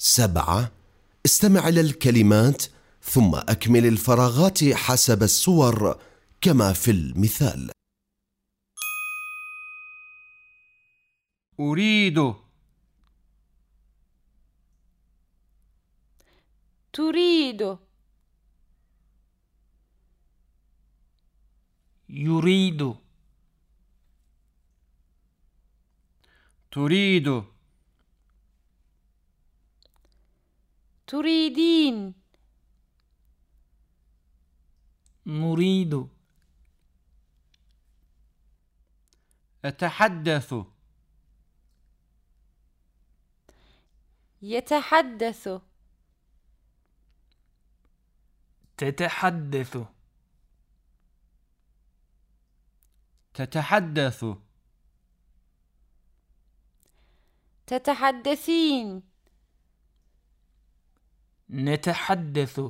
سبعة استمع إلى الكلمات ثم أكمل الفراغات حسب الصور كما في المثال. أريد. تريد. يريد. تريد. تريدين؟ نريد. أتحدث. يتحدث. تتحدث. تتحدث. تتحدثين. نتحدث.